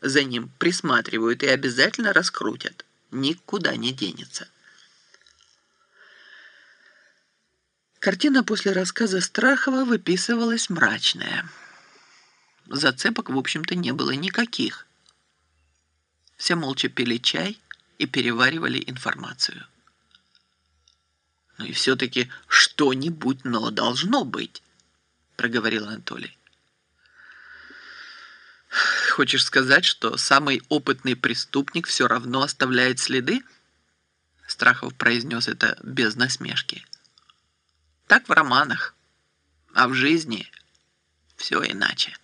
За ним присматривают и обязательно раскрутят. Никуда не денется. Картина после рассказа Страхова выписывалась мрачная. Зацепок, в общем-то, не было никаких. Все молча пили чай и переваривали информацию. «Ну и все-таки что-нибудь, но должно быть», — проговорил Анатолий. «Хочешь сказать, что самый опытный преступник все равно оставляет следы?» Страхов произнес это без насмешки. «Так в романах, а в жизни все иначе».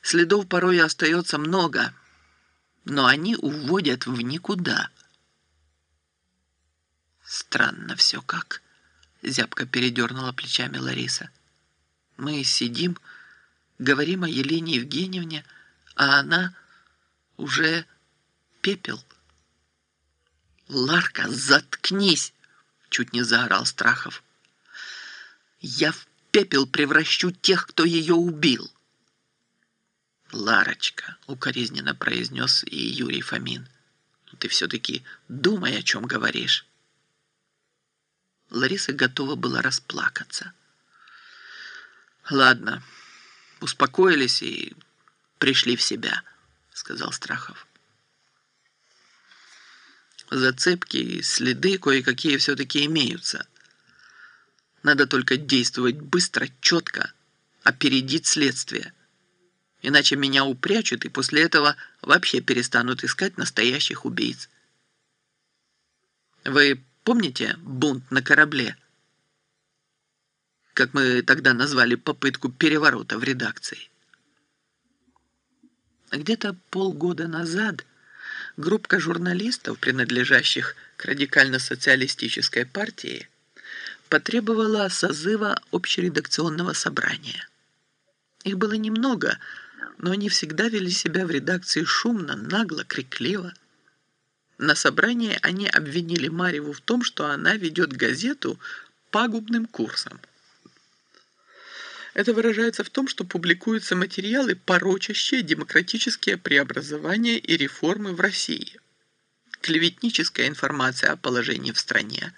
Следов порой остается много, но они уводят в никуда. Странно все как, зябко передернула плечами Лариса. Мы сидим, говорим о Елене Евгеньевне, а она уже пепел. «Ларка, заткнись!» — чуть не заорал Страхов. «Я в пепел превращу тех, кто ее убил!» «Ларочка», — укоризненно произнес и Юрий Фомин, — «ты все-таки думай, о чем говоришь». Лариса готова была расплакаться. «Ладно, успокоились и пришли в себя», — сказал Страхов. Зацепки и следы кое-какие все-таки имеются. Надо только действовать быстро, четко, опередить следствие иначе меня упрячут и после этого вообще перестанут искать настоящих убийц. Вы помните бунт на корабле? Как мы тогда назвали попытку переворота в редакции? Где-то полгода назад группа журналистов, принадлежащих к радикально-социалистической партии, потребовала созыва общередакционного собрания. Их было немного – но они всегда вели себя в редакции шумно, нагло, крикливо. На собрании они обвинили Марьеву в том, что она ведет газету пагубным курсом. Это выражается в том, что публикуются материалы, порочащие демократические преобразования и реформы в России. Клеветническая информация о положении в стране.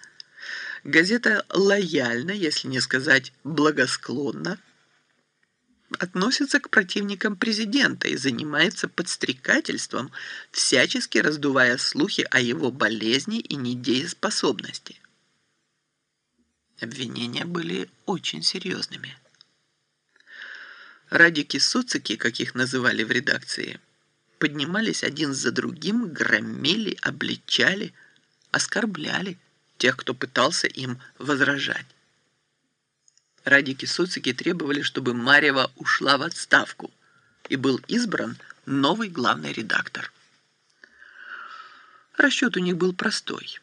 Газета лояльна, если не сказать благосклонна, относится к противникам президента и занимается подстрекательством, всячески раздувая слухи о его болезни и недееспособности. Обвинения были очень серьезными. Радики-суцики, как их называли в редакции, поднимались один за другим, громили, обличали, оскорбляли тех, кто пытался им возражать. Радики-суцики требовали, чтобы Марьева ушла в отставку, и был избран новый главный редактор. Расчет у них был простой.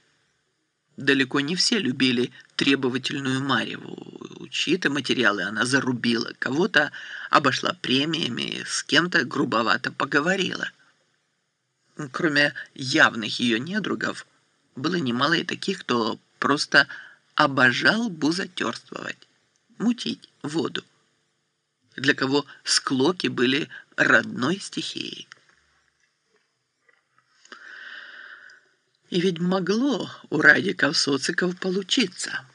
Далеко не все любили требовательную Марьеву. Чьи-то материалы она зарубила, кого-то обошла премиями, с кем-то грубовато поговорила. Кроме явных ее недругов, было немало и таких, кто просто обожал бузатерствовать мутить воду, для кого склоки были родной стихией. И ведь могло у радиков-социков получиться.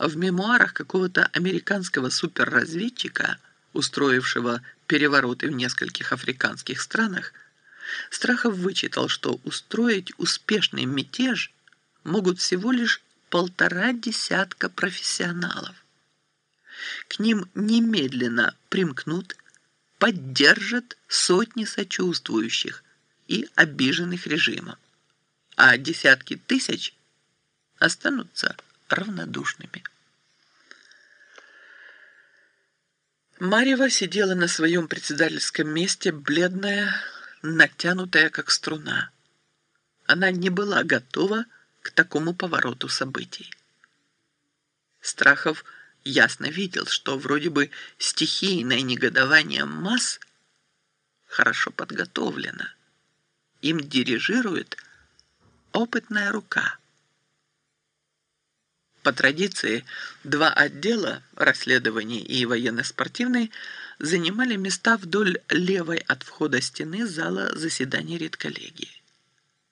В мемуарах какого-то американского суперразведчика, устроившего перевороты в нескольких африканских странах, Страхов вычитал, что устроить успешный мятеж могут всего лишь полтора десятка профессионалов. К ним немедленно примкнут, поддержат сотни сочувствующих и обиженных режимом, а десятки тысяч останутся равнодушными. Марьева сидела на своем председательском месте, бледная, натянутая, как струна. Она не была готова к такому повороту событий. Страхов ясно видел, что вроде бы стихийное негодование масс хорошо подготовлено. Им дирижирует опытная рука. По традиции, два отдела, расследований и военно-спортивный, занимали места вдоль левой от входа стены зала заседаний редколлегии.